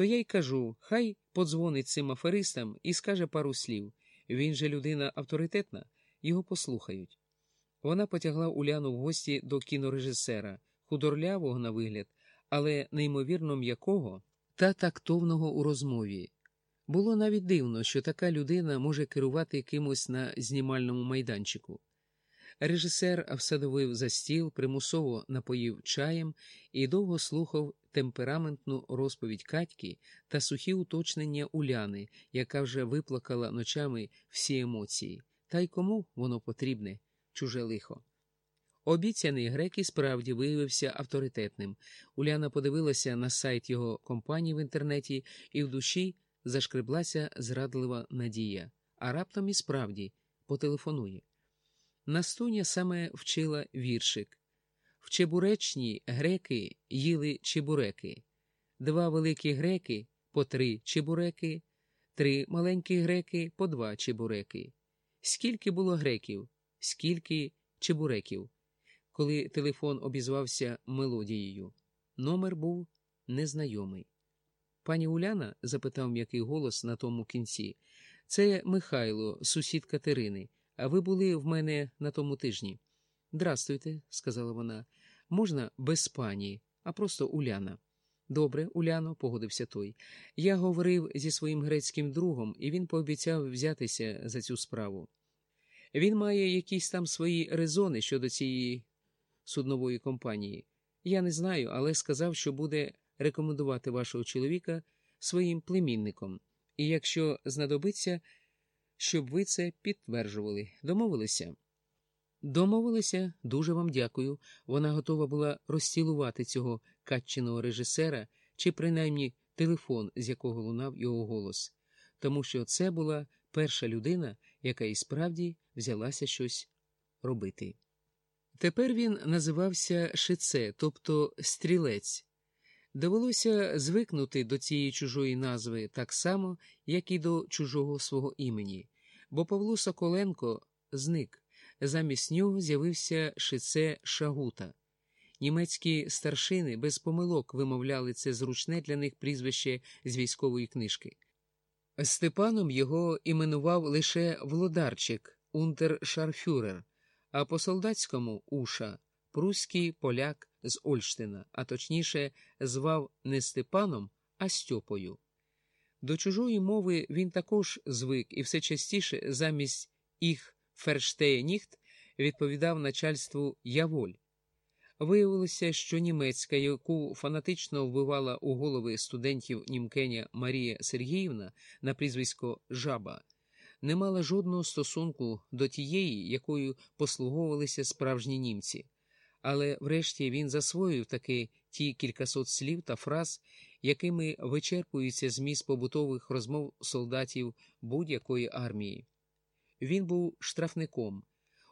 То я й кажу, хай подзвонить цим аферистам і скаже пару слів. Він же людина авторитетна, його послухають. Вона потягла Уляну в гості до кінорежисера, худорлявого на вигляд, але неймовірно м'якого та тактовного у розмові. Було навіть дивно, що така людина може керувати кимось на знімальному майданчику. Режисер всадовив за стіл, примусово напоїв чаєм і довго слухав темпераментну розповідь Катьки та сухі уточнення Уляни, яка вже виплакала ночами всі емоції. Та й кому воно потрібне, чуже лихо. Обіцяний грек і справді виявився авторитетним. Уляна подивилася на сайт його компанії в інтернеті і в душі зашкреблася зрадлива надія, а раптом і справді потелефонує. Настуня саме вчила віршик. В Чебуречні греки їли чебуреки, два великі греки по три чебуреки, три маленькі греки по два чебуреки. Скільки було греків, скільки чебуреків, коли телефон обізвався мелодією. Номер був незнайомий. Пані Уляна? запитав м'який голос на тому кінці. Це Михайло, сусід Катерини. Ви були в мене на тому тижні. Здрастуйте, сказала вона. Можна без пані, а просто Уляна. Добре, Уляно, погодився той. Я говорив зі своїм грецьким другом, і він пообіцяв взятися за цю справу. Він має якісь там свої резони щодо цієї суднової компанії. Я не знаю, але сказав, що буде рекомендувати вашого чоловіка своїм племінником, і якщо знадобиться, щоб ви це підтверджували. Домовилися? Домовилися, дуже вам дякую. Вона готова була розцілувати цього катчиного режисера чи принаймні телефон, з якого лунав його голос, тому що це була перша людина, яка і справді взялася щось робити. Тепер він називався Шице, тобто стрілець. Довелося звикнути до цієї чужої назви так само, як і до чужого свого імені, бо Павло Соколенко зник. Замість нього з'явився шице Шагута. Німецькі старшини без помилок вимовляли це зручне для них прізвище з військової книжки. Степаном його іменував лише Володарчик, унтершарфюрер, а по солдатському уша прусський поляк з Ольштина, а точніше, звав не Степаном, а Стьопою. До чужої мови він також звик і все частіше замість їх Ферштеєніхт відповідав начальству Яволь. Виявилося, що німецька, яку фанатично вбивала у голови студентів Німкеня Марія Сергіївна на прізвисько Жаба, не мала жодного стосунку до тієї, якою послуговувалися справжні німці. Але врешті він засвоїв таки ті кількасот слів та фраз, якими вичерпується зміст побутових розмов солдатів будь-якої армії. Він був штрафником,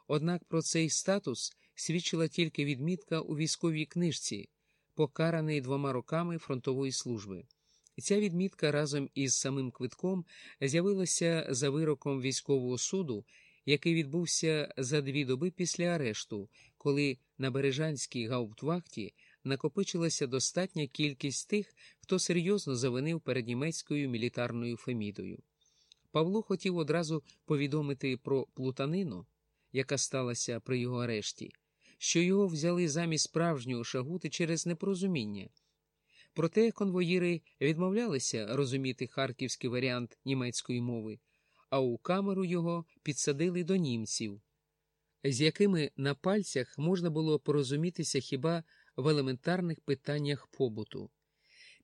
однак про цей статус свідчила тільки відмітка у військовій книжці, покараний двома роками фронтової служби. Ця відмітка разом із самим квитком з'явилася за вироком військового суду, який відбувся за дві доби після арешту, коли на Бережанській гауптвахті накопичилася достатня кількість тих, хто серйозно завинив перед німецькою мілітарною фемідою. Павло хотів одразу повідомити про плутанину, яка сталася при його арешті, що його взяли замість справжнього шагути через непорозуміння. Проте конвоїри відмовлялися розуміти харківський варіант німецької мови, а у камеру його підсадили до німців, з якими на пальцях можна було порозумітися хіба в елементарних питаннях побуту.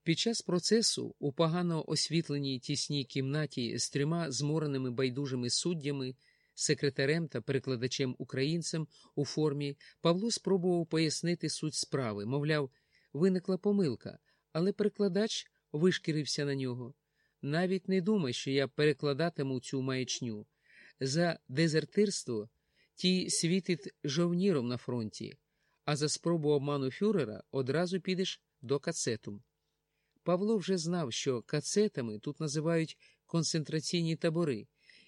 Під час процесу у погано освітленій тісній кімнаті з трьома змореними байдужими суддями, секретарем та перекладачем українцем у формі Павло спробував пояснити суть справи. Мовляв, виникла помилка, але перекладач вишкірився на нього. Навіть не думай, що я перекладатиму цю маячню. За дезертирство ті світить жовніром на фронті, а за спробу обману фюрера одразу підеш до кацету. Павло вже знав, що кацетами тут називають концентраційні табори,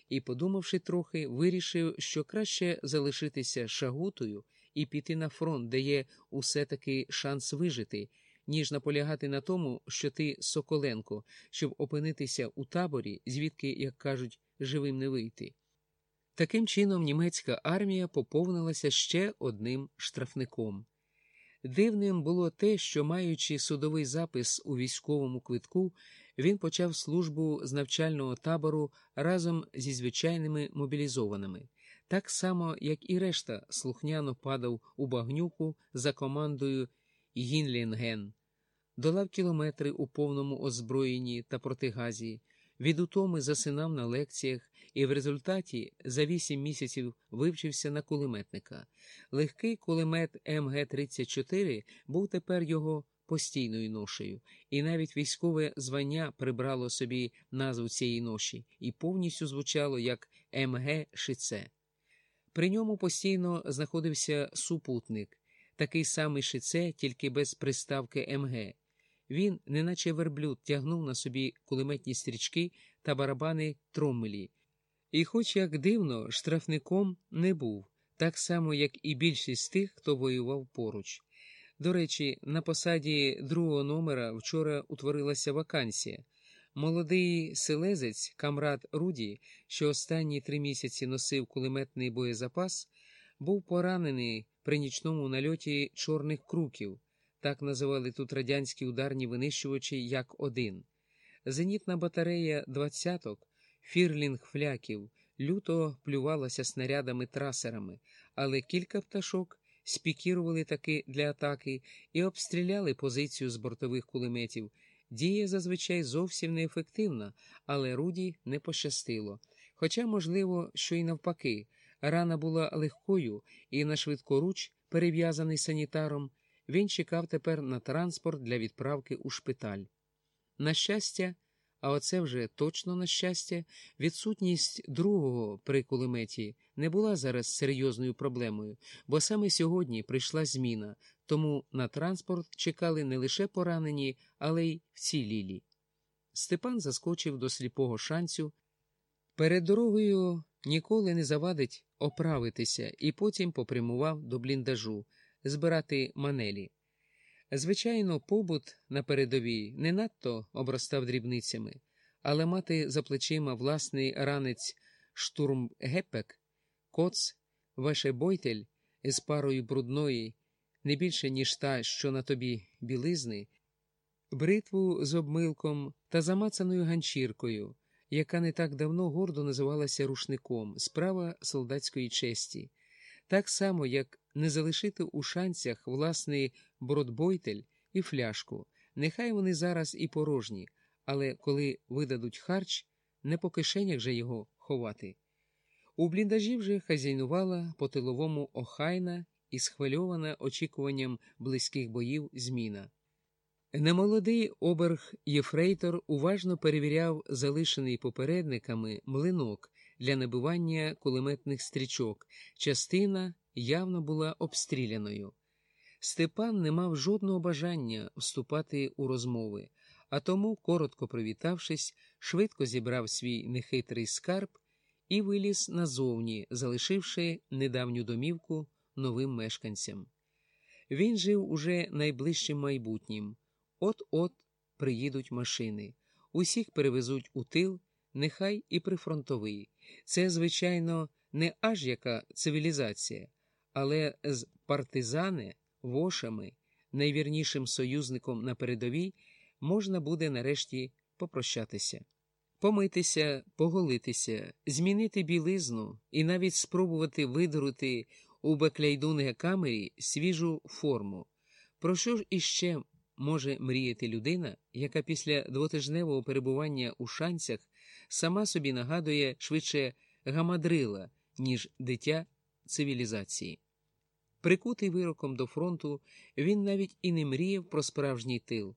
і, подумавши трохи, вирішив, що краще залишитися шагутою і піти на фронт, де є усе таки шанс вижити, ніж наполягати на тому, що ти Соколенко, щоб опинитися у таборі, звідки, як кажуть, живим не вийти. Таким чином, німецька армія поповнилася ще одним штрафником. Дивним було те, що, маючи судовий запис у військовому квитку, він почав службу з навчального табору разом зі звичайними мобілізованими, так само, як і решта слухняно падав у багнюку за командою Гінлінген, долав кілометри у повному озброєнні та протигазі, від утоми засинав на лекціях і в результаті за вісім місяців вивчився на кулеметника. Легкий кулемет МГ-34 був тепер його постійною ношею, і навіть військове звання прибрало собі назву цієї ноші і повністю звучало як МГ Шице. При ньому постійно знаходився супутник, такий самий шице, тільки без приставки МГ. Він, неначе верблюд, тягнув на собі кулеметні стрічки та барабани троммелі. І, хоч як дивно, штрафником не був, так само, як і більшість тих, хто воював поруч. До речі, на посаді другого номера вчора утворилася вакансія. Молодий селезець, камрад Руді, що останні три місяці носив кулеметний боєзапас, був поранений при нічному нальоті чорних круків, так називали тут радянські ударні винищувачі як один. Зенітна батарея двадцяток, фірлінг фляків, люто плювалася снарядами трасерами, але кілька пташок спікірували таки для атаки і обстріляли позицію з бортових кулеметів. Дія зазвичай зовсім неефективна, але Руді не пощастило. Хоча, можливо, що й навпаки, рана була легкою і на швидкоруч, перев'язаний санітаром, він чекав тепер на транспорт для відправки у шпиталь. На щастя, а оце вже точно на щастя, відсутність другого при кулеметі не була зараз серйозною проблемою, бо саме сьогодні прийшла зміна, тому на транспорт чекали не лише поранені, але й вцілілі. Степан заскочив до сліпого шанцю. Перед дорогою ніколи не завадить оправитися і потім попрямував до бліндажу збирати манелі. Звичайно, побут на передовій не надто обростав дрібницями, але мати за плечима власний ранець штурмгепек, коц, вешебойтель із парою брудної, не більше, ніж та, що на тобі білизни, бритву з обмилком та замацаною ганчіркою, яка не так давно гордо називалася рушником, справа солдатської честі, так само, як не залишити у шанцях власний бродбойтель і фляжку. Нехай вони зараз і порожні, але коли видадуть харч, не по кишенях же його ховати. У бліндажі вже хазяйнувала по тиловому охайна і схвильована очікуванням близьких боїв зміна. Немолодий оберг Єфрейтор уважно перевіряв залишений попередниками млинок для набивання кулеметних стрічок. Частина явно була обстріляною. Степан не мав жодного бажання вступати у розмови, а тому, коротко привітавшись, швидко зібрав свій нехитрий скарб і виліз назовні, залишивши недавню домівку новим мешканцям. Він жив уже найближчим майбутнім. От-от приїдуть машини, усіх перевезуть у тил, нехай і прифронтовий. Це, звичайно, не аж яка цивілізація, але з партизани, вошами, найвірнішим союзником на передовій, можна буде нарешті попрощатися, помитися, поголитися, змінити білизну і навіть спробувати видрути у бекляйдунге камері свіжу форму. Про що ж іще може мріяти людина, яка після двотижневого перебування у шанцях сама собі нагадує швидше гамадрила, ніж дитя цивілізації? Прикутий вироком до фронту, він навіть і не мріяв про справжній тил.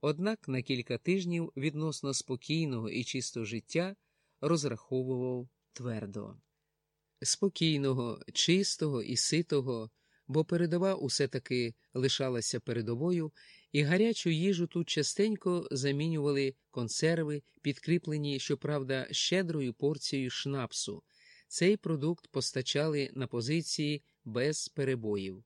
Однак на кілька тижнів відносно спокійного і чистого життя розраховував твердо. Спокійного, чистого і ситого, бо передова усе таки лишалася передовою, і гарячу їжу тут частенько замінювали консерви, підкріплені, щоправда, щедрою порцією шнапсу. Цей продукт постачали на позиції без перебоїв.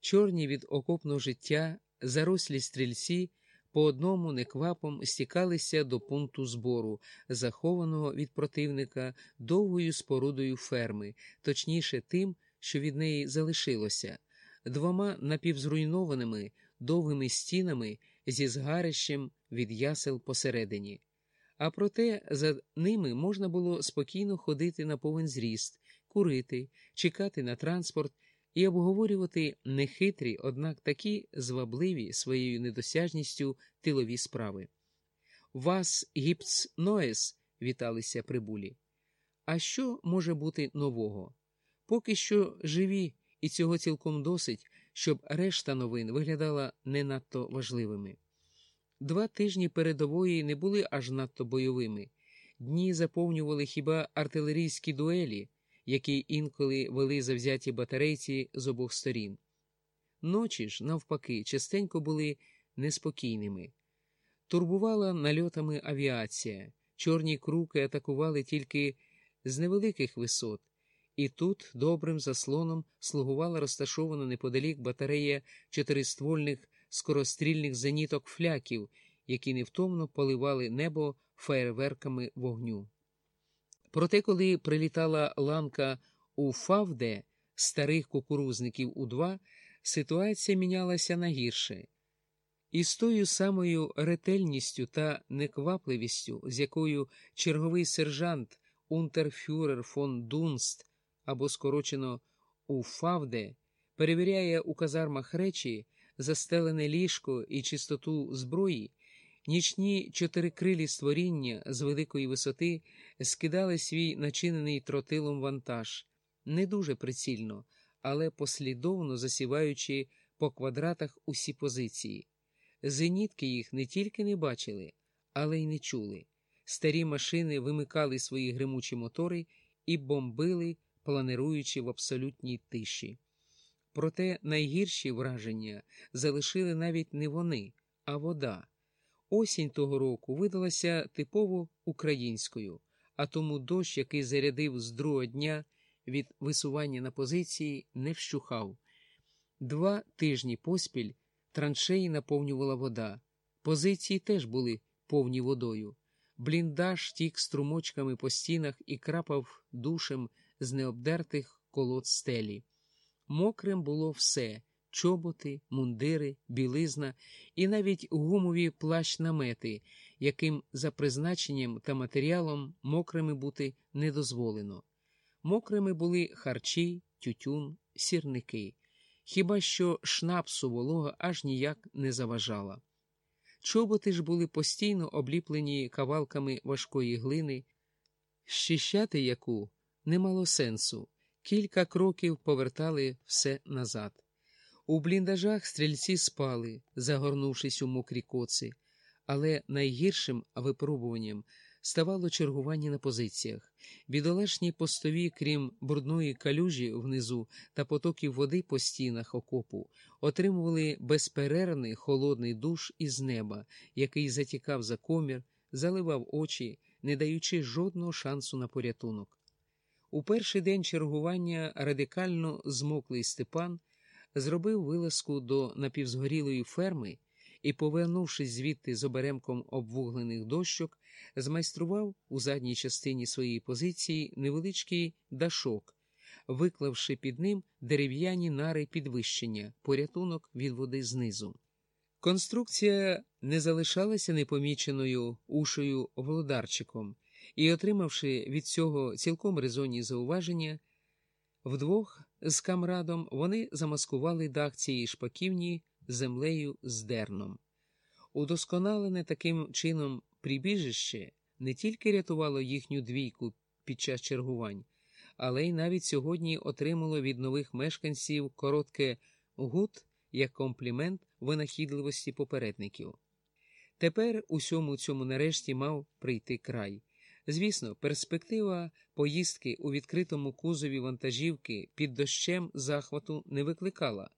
Чорні від окопного життя зарослі стрільці по одному неквапом стікалися до пункту збору, захованого від противника довгою спорудою ферми, точніше тим, що від неї залишилося, двома напівзруйнованими довгими стінами зі згарищем від ясел посередині. А проте за ними можна було спокійно ходити на повен зріст, курити, чекати на транспорт і обговорювати нехитрі, однак такі звабливі своєю недосяжністю тилові справи. Вас, гіпц Ноес, віталися прибулі. А що може бути нового? Поки що живі, і цього цілком досить, щоб решта новин виглядала не надто важливими. Два тижні передової не були аж надто бойовими. Дні заповнювали хіба артилерійські дуелі, які інколи вели завзяті батарейці з обох сторін. Ночі ж, навпаки, частенько були неспокійними. Турбувала нальотами авіація, чорні круки атакували тільки з невеликих висот, і тут добрим заслоном слугувала розташована неподалік батарея чотириствольних скорострільних зеніток фляків, які невтомно поливали небо феєрверками вогню. Проте, коли прилітала ланка у Фавде старих кукурузників у два, ситуація мінялася на гірше. І з тою самою ретельністю та неквапливістю, з якою черговий сержант Унтерфюрер фон Дунст або скорочено у Фавде перевіряє у казармах речі, застелене ліжко і чистоту зброї, нічні чотирикрилі створіння з великої висоти скидали свій начинений тротилом вантаж, не дуже прицільно, але послідовно засіваючи по квадратах усі позиції. Зенітки їх не тільки не бачили, але й не чули. Старі машини вимикали свої гримучі мотори і бомбили, планируючи в абсолютній тиші. Проте найгірші враження залишили навіть не вони, а вода. Осінь того року видалася типово українською, а тому дощ, який зарядив з другого дня від висування на позиції, не вщухав. Два тижні поспіль траншеї наповнювала вода, позиції теж були повні водою. Бліндаж тік струмочками по стінах і крапав душем з необдертих колод стелі. Мокрим було все чоботи, мундири, білизна і навіть гумові плащ намети, яким за призначенням та матеріалом мокрими бути не дозволено. Мокрими були харчі, тютюн, сірники, хіба що шнапсу волога аж ніяк не заважала. Чоботи ж були постійно обліплені кавалками важкої глини, щищати яку не мало сенсу, кілька кроків повертали все назад. У бліндажах стрільці спали, загорнувшись у мокрі коци, але найгіршим випробуванням ставало чергування на позиціях. Бідолашні постові, крім брудної калюжі внизу та потоків води по стінах окопу, отримували безперервний холодний душ із неба, який затікав за комір, заливав очі, не даючи жодного шансу на порятунок. У перший день чергування радикально змоклий Степан зробив вилазку до напівзгорілої ферми і, повернувшись звідти з оберемком обвуглених дощок, змайстрував у задній частині своєї позиції невеличкий дашок, виклавши під ним дерев'яні нари підвищення, порятунок від води знизу. Конструкція не залишалася непоміченою ушою володарчиком, і, отримавши від цього цілком резонні зауваження, вдвох з камрадом вони замаскували дах цієї шпаківні землею з дерном. Удосконалене таким чином прибіжище не тільки рятувало їхню двійку під час чергувань, але й навіть сьогодні отримало від нових мешканців коротке gut як комплімент винахідливості попередників. Тепер усьому цьому нарешті мав прийти край. Звісно, перспектива поїздки у відкритому кузові вантажівки під дощем захвату не викликала,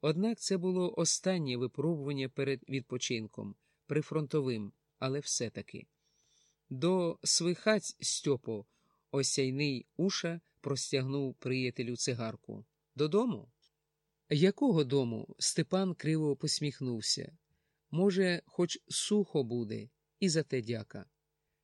однак це було останнє випробування перед відпочинком, прифронтовим, але все-таки. До свихаць Стьопо осяйний уша простягнув приятелю цигарку. Додому? Якого дому? Степан криво посміхнувся. Може, хоч сухо буде, і за те дяка.